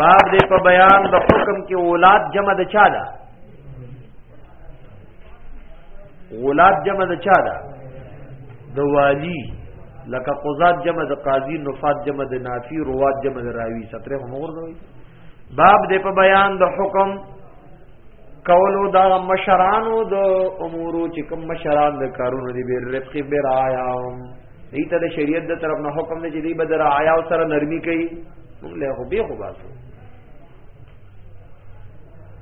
باب دې په بیان د حکم کې اولاد جمع د چا ده اولاد جمع د چا ده د والی لکه قضات جمع د قاضی نفات جمع د نافی روات جمع د راوی ستره هم ورغوي باب دې په بیان د حکم کولو دا مشرانو د امورو چې کوم مشران د کارونو دی بیر رفقی بیر آیاهم ایتا د شریعت د طرف نه حکم دی چې دی بدر آیا او سره نرمی کوي موږ له خو به خو باسو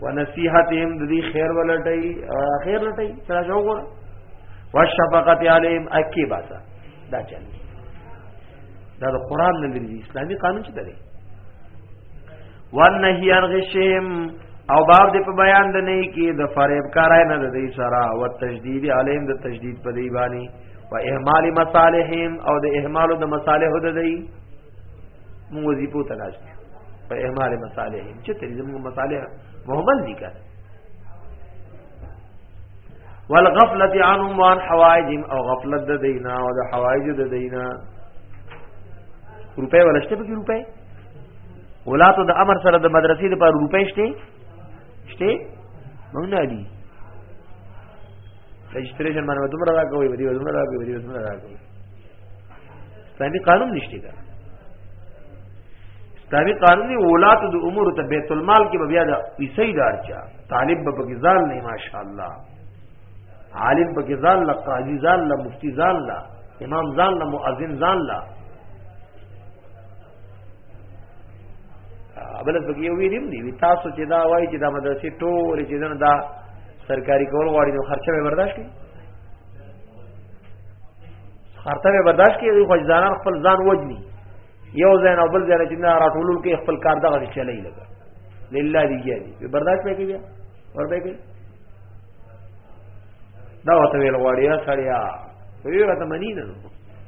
ونصیحتهم د دې خیر ولټي خیر لټي سره جوړ وشفقت علیهم اکی باسه دا چل دا د قران نه لري اسلامي قانون څه دی والنهي عن غشهم او باب دې په بیان د نه کې د فریب کارای نه د دې سره او تشدید علیم د تشدید په دی باندې و اهمال مصالحهم او د اهمال د مصالح د دی مو وظیفو تلاش په اهمال مصالح چې ترې زموږ مصالح مهمل دي کړه والغفلت عنهم وان حوائجهم او غفلت د دینا او د حوائج د دینا روپے ولشته په روپے ولاتو د امر سره د مدرسې لپاره روپے شته شته مونږ نه دي رجستریشن باندې دومره دا کوي ودی دومره دا کوي ودی دومره دا کوي اسلامي قانون نشته دا اسلامي قانون دی اولاد د امور ته بیت المال کې بیا دا ویسي دارچا طالب به بګزال نه ماشاء الله عالم بګزال لا قاضي زال لا مفتی زال لا امام زال لا مؤذن زال لا ابل په یو ویلیم دی تاسو چې دا وایي چې دا مدرسې ټول چې دنه دا سرکاري کول غواړي نو خرچه به برداشت کړي خرچه به برداشت کړي دوی خوځداران خپل ځان وجني یو ځای نه بل ځای نه چې نه راټولول کې خپل کار دغه چلای لګا لله دی جادي به برداشت نه کیږي ورته کوي دا وته ویل غواړي سړیا وی راته منی نه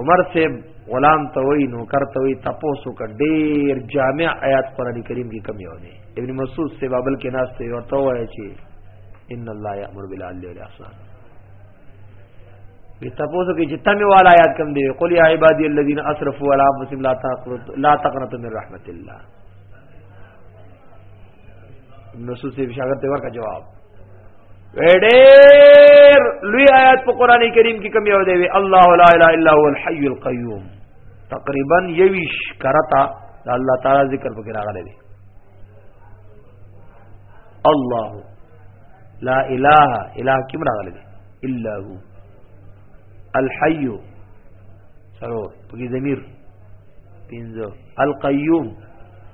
عمر سے غلام ته وای نو کرته وای تاسو ک ډیر جامع آیات قران کریم کې کم یو دی ابن مسعود سے بابل کې ناس ته ورته وای چې ان الله یامر بالعدل والاحسان وی تاسو کې چې تمه والا آیات کم دی قل یا عبادی الذین اسرفوا علی انفسهم لا تقنطوا من رحمت الله نصوص یې شاګرد ته ورکړه جواب وړیر لوی آیات په قران کریم کې کوم یو دی الله لا اله الا هو الحي القيوم تقریبا یویش کرتا دا الله تعالی ذکر پکې راغلی دی الله لا اله الا کوم راغلی دی الا هو الحي سرور پکې ضمیر پینځه القيوم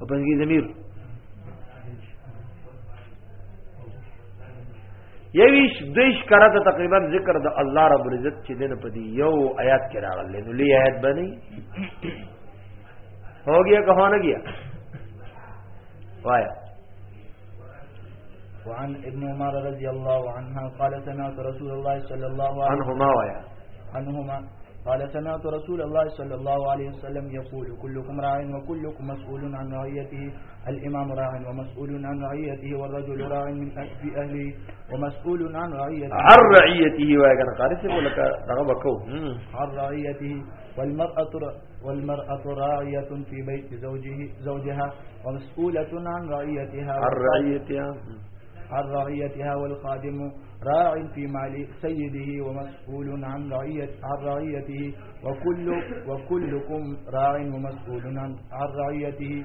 او په کې ضمیر یویش دیش کرا ته تقریبا ذکر د الله رب العزت چې دنه پدی یو آیات کې راغلی نو لې آیات باندې هو گیا کہو نه گیا وایا وعن ابن عمر رضی الله عنها قال سمعت رسول الله صلى الله عليه وسلم عنهما وایا عنهما قال سمعت رسول الله صلى الله عليه وسلم يقول كلكم راع وكلكم مسؤول عن رعيته الإمام راع ومسؤول عن رعيته والرجل راع من في أهله ومسؤول عن رعيته عن رعيته وكان قارس يقول لك كو عن رعيته والمرأة والمرأة راعية في بيت زوجه زوجها ومسؤولة عن رعيتها عن رعيتها عن رعيتها والخادم راع في مال سيده ومسؤول عن عن رعيته وكل وكلكم راع ومسؤول عن رعيته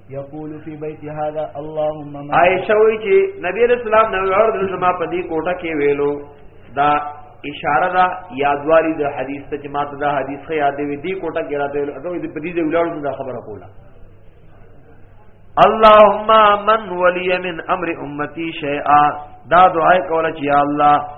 یقول فی بیت هذا اللهم ما عائشہ وی چې نبی رسول الله نو اور د شما په دې کوټه کې ویلو دا اشاره دا یادواری د حدیث ته چې ما ته دا حدیث خې یادې وی دې کوټه کې راته ویلو هغه دې په دې ولاړو دا خبره کوله اللهم من ولی من امر امتی شیئا دا دعای کوله چې یا الله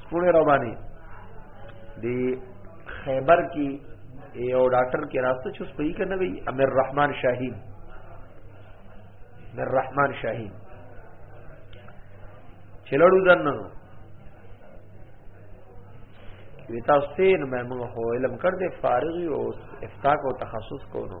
سپوړې را باندې دی خیبر کې یو ډاکټر کې راسته چې سپي کنه وی امیر رحمان شاهین امیر رحمان شاهین چلړو دنه وی تاسو ته نو موږ هو علم کړ دې فارغ او افتاق او تخصص کو نو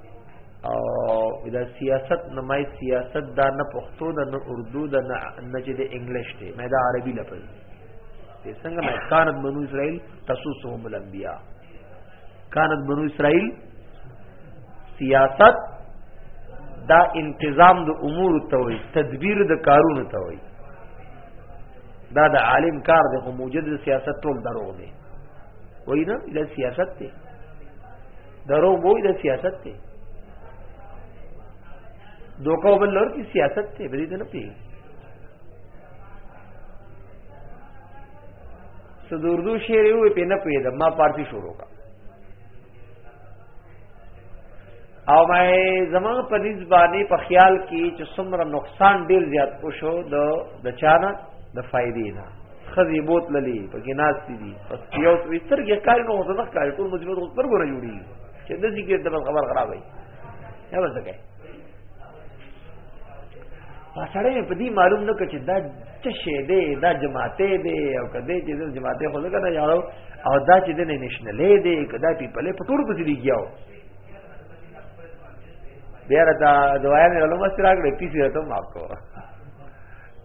او دا سیاست نه مای سیاست دا نه پښتو دا نه اردو دا نه نه چې د انګلیش دی مې دا عربي لفظ دی څنګه مې کانت بنو اسرائیل تسوسهم الانبیاء کانت بنو اسرائیل سیاست دا انتظام د امور ته وي تدبیر د کارونو ته وي دا د عالم کار دی خو موجد سیاست ټول دروغ دی وای نه د سیاست دی درو وای د سیاست ته دوکاو بل لور کی سیاست ته بری ته نه پی سدوردو شعر یو په نه پی دا ما پارتی شروع کا او ما زما په نسبانه په خیال کې چې څومره نقصان ډیر زیات وشو د د چانه د فائدې نه خزي بوت للی په کې ناس دي پس یو وستر کې کار نو څه نه کار ټول مجبور خو پر ګره جوړي چې د دې کې د خبر خراب وي یا څه کوي پاسړې په دې معلوم نه کچ دا څه شه دی دا جماعته دی او کده چې د جماعته خو نه کنه یارو او دا چې د نېشنلې دی کدا پی پله پټور پسې دی کیاو بیا را دا دوايا نه لومه سره راغله پیسې ته معاف کوه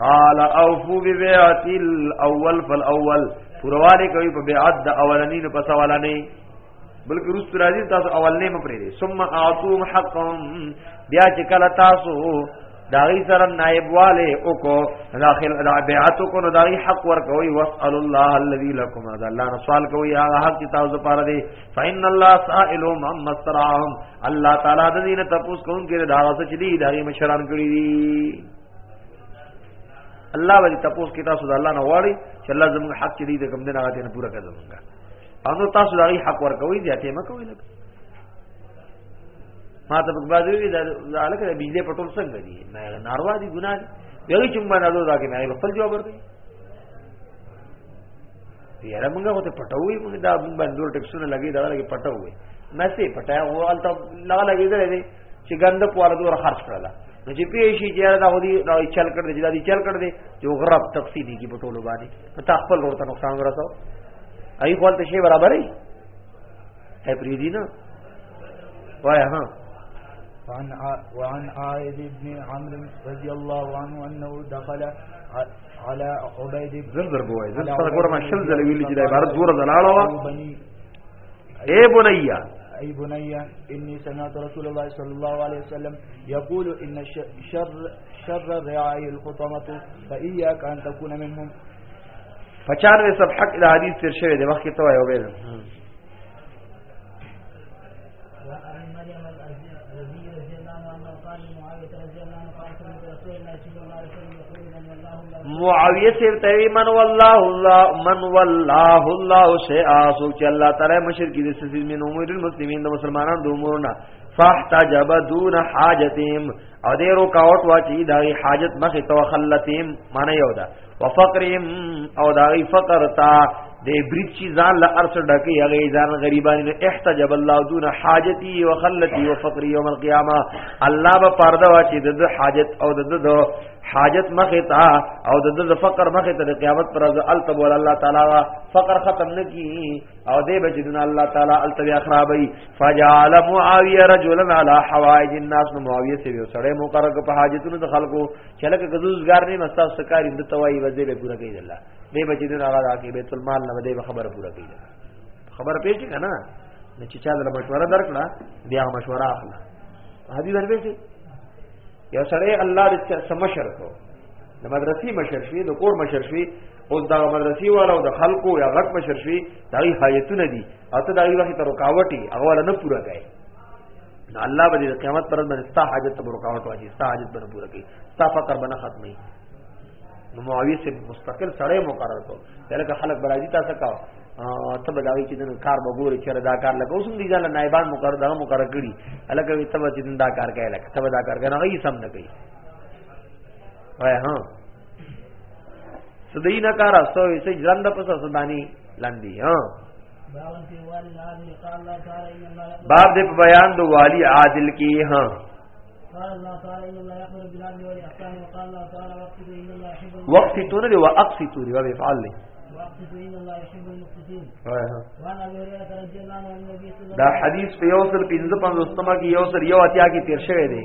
قال اوفو ببيعت الاول فالاول پرواله کوي په بیعت د اولنی نه پس اولنی بلکې روس راځي تاسو اولنی م پرې دي ثم اعطوهم حقهم بیا چې کله تاسو داغي سره نائب والے او کو داخل بیعت کو نو داغي حق ور کوي واسال الله الذي لكم هذا الله نو سوال کوي هغه حق چې تاسو لپاره دي فإن الله سائل من مسترهم الله تعالی د دې نه تاسو کوم کې دا څه چې دي داغي مشران کړی دي الله ولې تاسو کې تاسو د الله نه غواړي چې الله زموږ حق دې د کوم دین هغه ته پوره کړي زموږ او نو تاسو دغه حق ورکوي ځاتې ما کوي لګ ما ته په بازو وی دا الکه د بجلی پټول څنګه دي ناروا دي ګناه دي یوه چې ما نه دا کې نه خپل جواب ورکړي یاره موږ هو ته پټوي موږ دا موږ باندې ډول ټیکسونه لګي دا لګي پټوي مې سي پټه هو الته لګا لګي درې چې ګنده په ورته ور خرج کړل نو چې پیې شي چې دا ودی دا چل کړ دې دا دې چل کړ دې یو غرب تفصیلی کی بټولو باندې پتا خپل ورته نقصان ورسو ای خپل ته شی برابر ای اے پریدی نه وای ها وعن وعن عائد بن عمرو رضی الله عنه انه دخل على عبيد بن زر زر بوای زر سره ګورم شل زل ویل چې عبارت دور زلاله اے بنیا أي بني إني سمعت رسول الله صلى الله عليه وسلم يقول إن شر, شر الرعاية الخطمة فإياك أن تكون منهم فچار رسب حق الحديث تر شوه ده وخت توایو بیل وعن مريم الأزدي رضي الله عنها قال معاوية رضي الله عنه قال سمعت رسول الله صلى الله عليه وسلم يقول من والله الله معاوية سيرتوي من والله الله من والله الله شيئا سوچ الله تعالى مشرك دي سيز من امور المسلمين ده مسلمانان ده امورنا فاحتجب دون حاجتهم او دې رکاوټ واچي دا حاجت مخه تو خلتهم معنی یو ده وفقرهم او داغي فقر تا د بریټ چی ځان له ارس ډکه یغه ځان غریبان نه احتجب الله دون حاجتی وخلتی وفقر یوم القیامه الله به پرده واچي د حاجت او د د حاجت مخه تا او د د فقر مخه ته د قیامت پر ځ التب ول الله تعالی فقر ختم نکی او دې بجدنا الله تعالی التب اخرابی فجعل معاویه رجلا علی حوائج الناس معاویه سی وسړی مقرر په حاجتونو د خلکو چې لکه ګذوزګار نه مستا سکاري د توای وځي به پورا کوي الله دې بچی دې هغه راکې بیت المال نه دې خبره پورا کوي خبر پېښ کنا نه چې چا د مشوره درکړه بیا مشوره اخلا حدیث دربې شي یو سړی الله دې سمشر کو د مدرسې مشر شي د کور مشر شي او د مدرسې والو د خلکو یا غټ مشر شي دای حاجتونه دي او ته دا وخت ته رکاوټي هغه ولا نه پوره کوي نو الله به د قیامت پر باندې ستا حاجت ته رکاوټ واچي ستا حاجت به پوره کوي ستا فقر به نه ختمي نو معاویه سے مستقل سړی مقرر کړ دلته خلک برازي تاسو کا ته بداوی چې د کار بګوري چې دا کار لګو سم دي ځاله نایبان مقرر دا مقرر کړي الکه وي تبه چې دا کار کوي لکه تبه دا کار کوي نه یې سم نه کوي وای ها سدی نه کار استو وی سې ژوند په سس باندې لاندې ها باب دې په بیان د والی عادل کې ها وقت تو نه دی وا اقصی تو دی وا به فعال دی دا حدیث په یو سل پنځه پنځه استما کې یو سل یو اتیا کې تیر شوی دی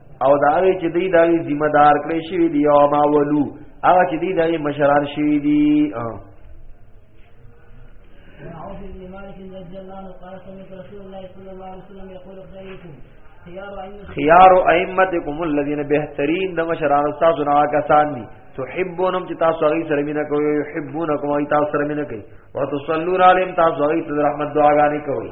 او دا هغه چې دی دا ذمہ دار کړی شوی دی او ما ولو هغه چې دی دا مشران شوی دی عوف بن مالك رضي الله عنه قال سمعت رسول الله صلى الله عليه وسلم يقول خيركم خيار ائمتكم الذين بهترين د مشران استاد نه کسان دي تحبونهم چې تاسو هغه سره مینه کوي يحبونكم او تاسو سره مینه کوي وتصلون عليهم تاسو هغه ته رحمت دعاګانې کوي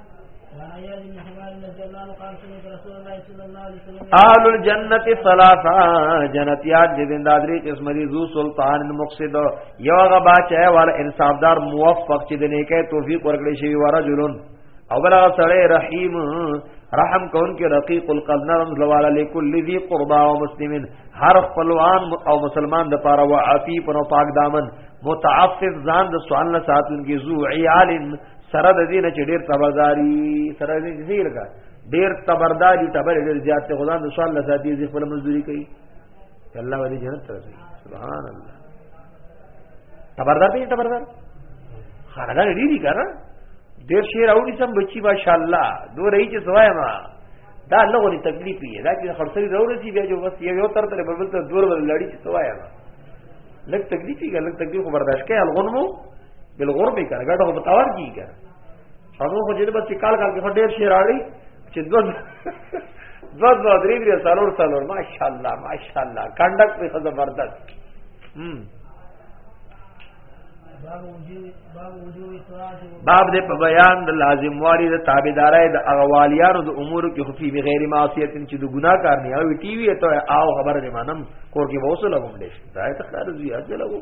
اهل الجنت ثلاثه جنتیات دې زندادري قسم دي ذو سلطان مقصد یو غبا چه وال انصافدار موفق چې دې نه کې توفیق ورکړي شي ورجلن او بل سره رحیم رحم کون کې رقیق القلب نرم زواله لكل ذی قربا او مسلمین هر خپلوان او مسلمان د پاره او عفیف او پاک دامن متعفف ځان د سوال نه ساتونکي ذو عیال سره د دین چې ډیر تبرداري سره دې زیر کا ډیر تبرداري تبر ډیر زیات ته خدان د سوال لسا دي خپل مزدوري کوي الله ولي جنت تر سي سبحان الله تبردار به تبردار خارګه ډیر دي کنه ډیر شیر اوړي سم بچي ماشاء الله دو رہی چې سوای ما دا لغوري تکلیف یې دا چې خرڅري راورسي بیا جو بس یو تر تر بل تر دور ول لړی چې سوای ما لګ تکلیف یې لګ تکلیف برداشت کړي الغنمو بل غور به کړه ګټه په تاور کی کړه هغه خو جلب چې کال کال کې ډېر شعر اړي چې دوه دوه دوه درې درې سالور سالور ماشاءالله ماشاءالله کنډک په زبردست هم باب دې په بیان د لازم واری د تابعدارای د اغوالیانو د امور کې خفي بغیر معصیت چې د ګناه کار نه او ټي وي ته او خبر نه مانم کور کې ووسه لګوم دې دا ته خارج یې اجل وو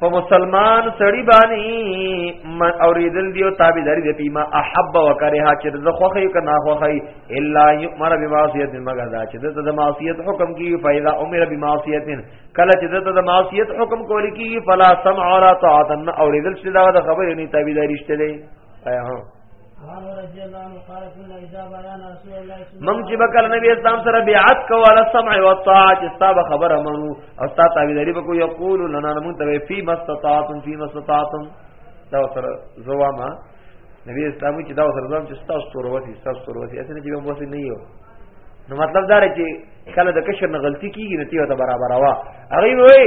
په مسلمان سړی باندې من اوریدل دی او تابعداري دی پیما احب وکره چې زه خوخه یو کنه خوخه الا یمر بمعصیت مگر دا چې د معصیت حکم کی فایدا امر بمعصیت کله چې د معصیت حکم کولی کی فلا سمع ولا طاعت اوریدل شته دا خبره نه تابعداري شته دی ایا مونږ چې بکل نبی اسلام سره بیعت کوله سمع او طاعت استاب خبره منو او تا تعبیرې بکو یقول لنا مونږ ته فی مستطاعتم فی مستطاعتم دا سره زواما نبی اسلام چې دا سره ځم چې تاسو تورواتی تاسو تورواتی اسنه چې موږ وسه نه یو نو مطلب دا رچې کله د کشر نه غلطي کیږي نو تیو ته برابر وا هغه وای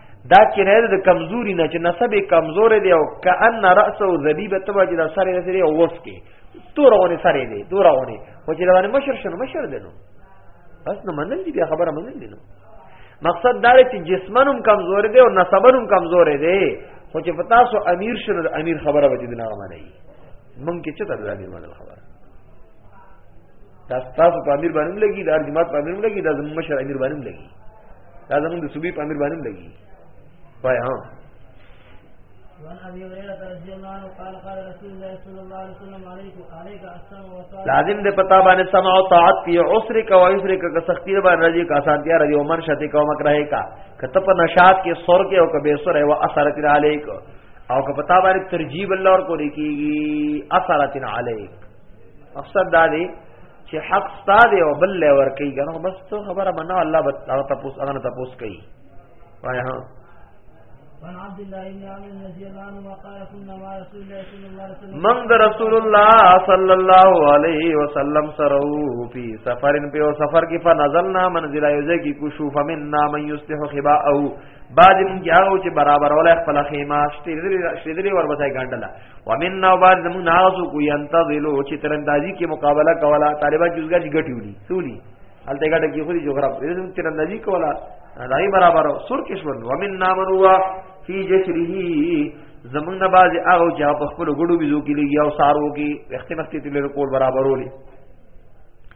دا کنایه د کمزوري نه چې نسب کمزور دی او کأن رأسه ذبیبه تبا چې دا سره نسری او وس کې تورونه سره دی تورونه خو چې روانه مشر شنو مشر دی نو بس نو منل دي بیا خبره منل دي نو مقصد دا چې جسمنم کمزور دی او نسبنم کمزور دی خو چې پتا سو امیر شنو امیر خبره به دې نه مانی مونږ کې چې دا امیر منل خبره دا تاسو په امیر باندې لګي دا جماعت په امیر لګي دا زموږ مشر امیر باندې لګي دا زموږ د صوبې په امیر باندې لګي پای ها لازم دې پتا باندې سمع او طاعت په عسر کا او عسر کا سختی باندې راځي کا سانتیا راځي او من شته کا مکر ہے کا کته په نشاط کې سور کې او کبه سور ہے وا اثرت علیک او که پتا باندې ترجیب الله اور کو لکیږي اثرت علیک مقصد دا دی چې حق ستا دی او بل له ور کوي کنه بس تو خبره بنا الله بت هغه تاسو هغه تاسو کوي وای ها من عبد الله بن عمرو رضی الله عنه وقال كنا مع رسول الله صلى الله عليه وسلم من رسول الله صلى الله عليه وسلم سره في سفر په سفر کې فنزلنا منزل یوزه کې کوشو فمننا من يصلح خباءه بعد من جاءو چې برابر ولا خپل خیمه شتې دې ور بتای ګاندلا ومن نو بعد زمون نازو کو ينتظلو چې ترندازي کې مقابله کولا طالبان جزګر چې غټي ودي سولي هلته غټه کې خو دي جغرافي دې ترندازي کولا دای برابر سر کشور ومن نامروا فی جسره زمون نه باز او جا په خپل ګړو بيزو کې لګي او سارو کې وخت مخکې تل کول برابرولې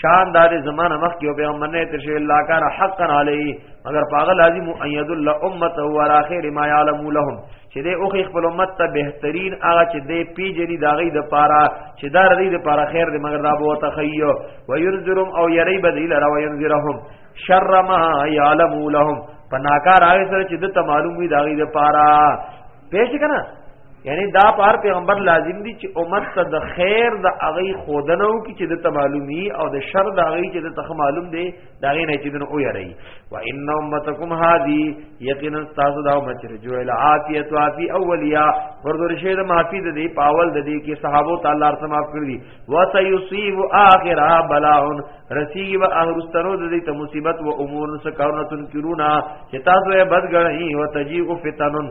شان دار زمانه مخ کې پیغمبر نه تر شوی الله کان حقا علی مگر پاغه لازم اید الله امته و اخر ما یعلم لهم چې دې او خپل امت ته بهترین هغه چې دې پیجری داغې د پاره چې دار دې د پاره خیر دې مگر دا بو ته خیو و يرزرهم او یری بدیل را و ينذرهم شر ما یعلم لهم پناکار هغه سره چې د ته معلوم وي داغې د پاره پېښ کنا یعنی دا پار پیغمبر لازم دي چې امت ته د خیر د اغي خودنو کې چې د معلومي او د شر د اغي چې د تخ معلوم دي دا غي نه چې دنه او یری و ان امتکم هذه یقینا تاسو دا امت چې جو ال عافیت وافی اولیا ورته رشید معافی د دې پاول د دې کې صحابه تعالی سره معاف کړی دي و سيصيب اخرا بلاء رسیږي به اهرسترو د دې ته مصیبت و امور سکارونه تنکرونا چې تاسو یې بد غړی و تجیء فتنن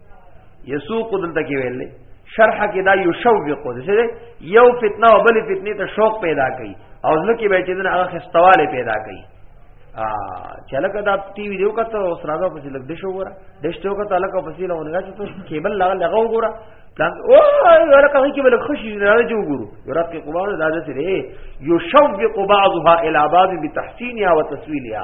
یسوق دلته کې ویل شرح کې دا یو شوق دی یو فتنه او بل فتنه ته شوق پیدا کوي او ځکه به چې دغه هغه خستواله پیدا کوي ا چلکه دا ټي وي دیو کته اوس راځه په لګ دښو وره دښتو کته لکه په سیله ونګا چې ته کیبل لغه لغه وګوره پلان او ولا کوي کې بل خوشي نه جو وګورو یورپ کې قباله دا څه دی یو شوق بعضها الى بعض بتحسينها وتسويلها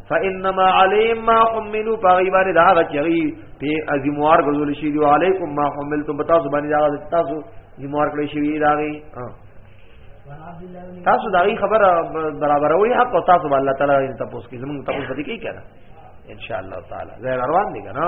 فانما عليهم ما حملوا فغيبان دا غچري په ازموار غزول شي دی عليكم ما حملتم بتا زبانی دا تاسو زموار کړی شي دا غي تاسو دا غي خبر برابر وي حق تاسو الله تعالی ان تاسو کې زمون تاسو پتی کې کړه ان شاء الله تعالی زه روان دي کنه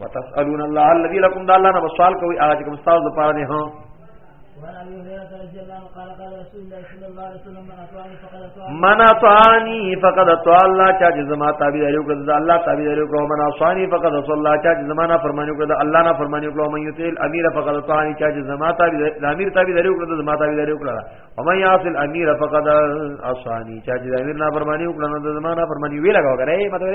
وتسالون الله الذي لكم دا الله نه سوال کوي هغه چې کوم تاسو لپاره نه هو من اطعانی فقد اطاع الله چا چې زما تابعداري وکړه دا الله تابعداري وکړه من اطعانی فقد اطاع الله چا چې زما نه فرمانی وکړه دا الله نه فرمانی وکړه من یتیل امیر فقد اطاعنی چا چې زما تابعداري د امیر تابعداري وکړه دا زما تابعداري وکړه او من یعص الامیر فقد اطاعنی چا چې امیر نه فرمانی وکړه نو زما نه فرمانی وی لگاو کرے مطلب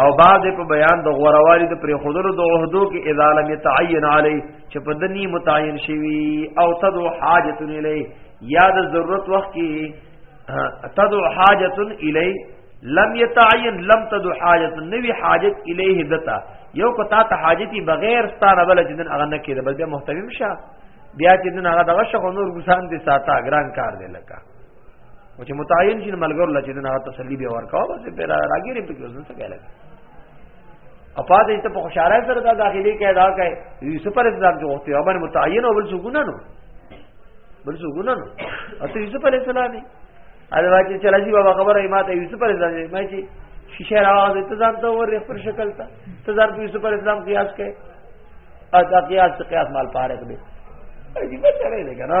او بعض په بیان د غوروالي د پرې خودلو د عہدو کې اذا لم يتعين علي چې په دني متعين شوی او تدو حاجت الی یا د ضرورت وخت کې تدو حاجت الی لم يتعين لم تدو حاجت نوی حاجت الیه دتا یو کو تا ته حاجتي بغیر ستاره بل چې دن هغه نه کېده بل بیا محتمم شه بیا چې دن هغه دغه شخو نور ګسان دي ساته ګران کار دی لکه او چې متعین شي ملګرو لچې نه تسلی به ورکاو بس په راګیرې په کې ځنه څه کېلای اپا دې ته په خوشاله سره دا داخلي کې ادا کړي یوسف پر اسلام جو هوته امر متعین او بل څه ګنا نو بل څه ګنا نو اته یوسف پر اسلام نه اده واچې چلا جی بابا خبره ما ته یوسف پر اسلام ما چې شیشه راوځ ته ځان ته ور پر شکل تا ته ځان په یوسف پر اسلام قیاس کړي ادا قیاس قیاس مال پاره کړي عجیب چلے لے گا نا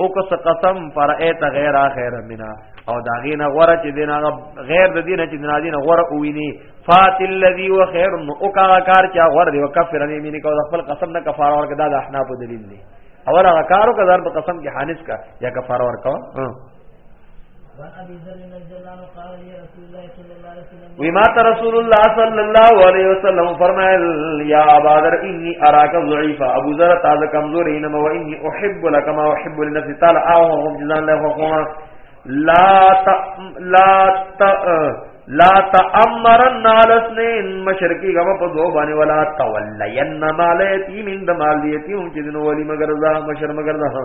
او کس قسم فرایت غیر خیر منا او دا غین غره چې دین هغه غیر د دین چې دین دین غره اوینی فات الذی و خیر او کا کار چا غره دی وکفر نه مینه کو خپل قسم نه کفاره ورکړه دا د احناف دلیل دی اور هغه کارو کا ضرب قسم کې حانس کا یا کفاره ورکړه وان ابي ذر رضي الله عنه قال لي رسول الله صلى الله عليه وسلم وی ما ته رسول الله صلی الله علیه وسلم فرمایل یا ابا ذر انی اراک ضعیفا ابو ذر تازه کمزور اینما و انی احب لك ما احب لنفسي تعالی او هم جزان له حکومت لا ت... لا ت... لا تامرن على اثنين مشرقي غم په دو باندې ولا تولين مالتي من دماليتي هم چې نو ولي مگر ذا مشر مگر ذا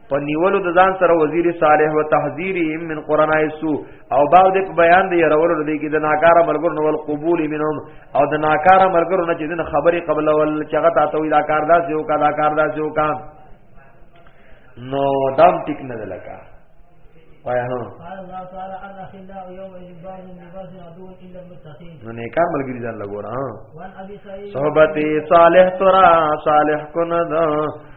په نیولو د ځان سره وزیر صالح و تحذیرهم من قرنای سو او باو دې په بیان دی يرولو دې کې د ناکاره ملګرو نو قبول منهم او د ناکاره ملګرو نه چې د خبرې قبل ول چې هغه تاسو دا کار دا سیو کا دا کار دا سیو کا نو دام ټیک نه لکا وایا هو نو نه کار ملګری ځان لګورا صحبت صالح ترا صالح کو نه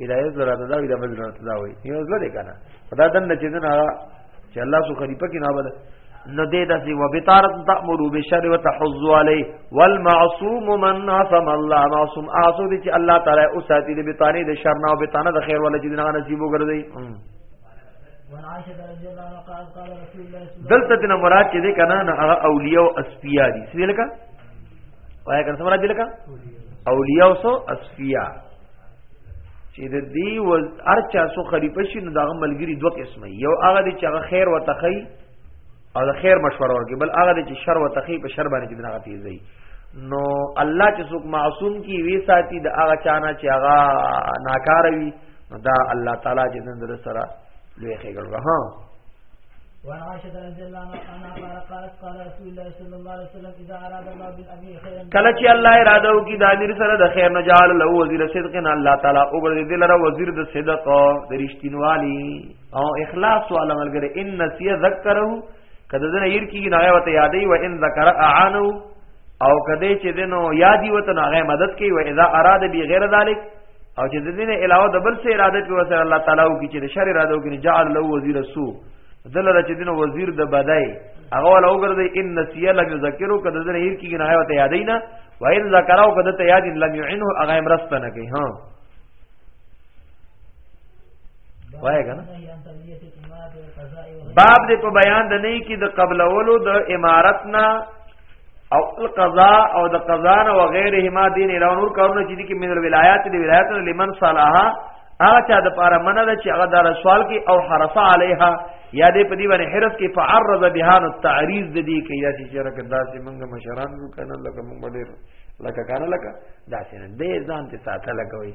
ولایت زړه ته دا وي د بل زړه ته دا وي یو زړه دی کنه خدا دن چې دن هغه چې الله سو خلیفہ کې نه بده نو دې داسې و بتارت تأمر بشر وتحز علی والمعصوم من عصم الله معصوم اعصو دي چې الله تعالی او ساتي دې بتانه دې شر نه او بتانه د خیر ولا چې دغه نصیب وګرځي دلته دنا مراد چې دې کنه نه هغه اولیاء او اسفیا دي سویل کا وای کنه سمرا دي لکه اولیاء او سو اصفیا چې د دې ول ارچا سو خلیفہ شي نو دغه ملګری دوه قسمه یو هغه دی چې هغه خیر او تخی او د خیر مشوره ورکړي بل هغه دی چې شر او تخی په شر باندې دغه تیزي نو الله چې څوک معصوم کی وی ساتي د هغه چانه چې هغه ناکاره وي نو دا الله تعالی چې نن در سره لوی خېګړه ها وعن عائشة رضي الله عنها قال قالت قال رسول الله صلى الله عليه وسلم إذا أراد الله بالأمير خيرا کله چې الله اراده وکي د امیر سره د خیر نه جعل له وزیر صدق نه الله تعالی او ګرځي د لره وزیر د صدق د رښتینوالي او اخلاص او عملګره ان نسیه ذکرو کده دنه ير کیږي نه وته یادې و ان ذکر اعانو او کده چې دنو یادی وته نه مدد کوي و اذا اراده بغیر ذلک او چې د دین علاوه د بل څه اراده کوي سره الله تعالی او چې د شر اراده کوي جعل له وزیر سو دلته چې دین وزیر د بدای هغه ولا وګرځي ان نسیه لم یذکرو کده زره هیر کیږي نه هیوته یادې نه وایل ذکرو کده ته یاد لم یعنه هغه مرسته نه کوي ها وای کنه باب دې په بیان د نه کې د قبلولو د امارت نه او القضاء او د قضا نه و غیرهما دین اله نور کارونه چې دي کې من ولایات دي ولایات لمن صلاحا هغه چا د پاره منه ده چې هغه د رسوال کې او حرف علیها یا دې په دې باندې حرف کې فعرض بهان التعریض د دې کې یا چې چرګ داسې منګه مشران وکنه لکه مونږ ډېر لکه کنه لکه داسې نه دې ځان ته ساته لګوي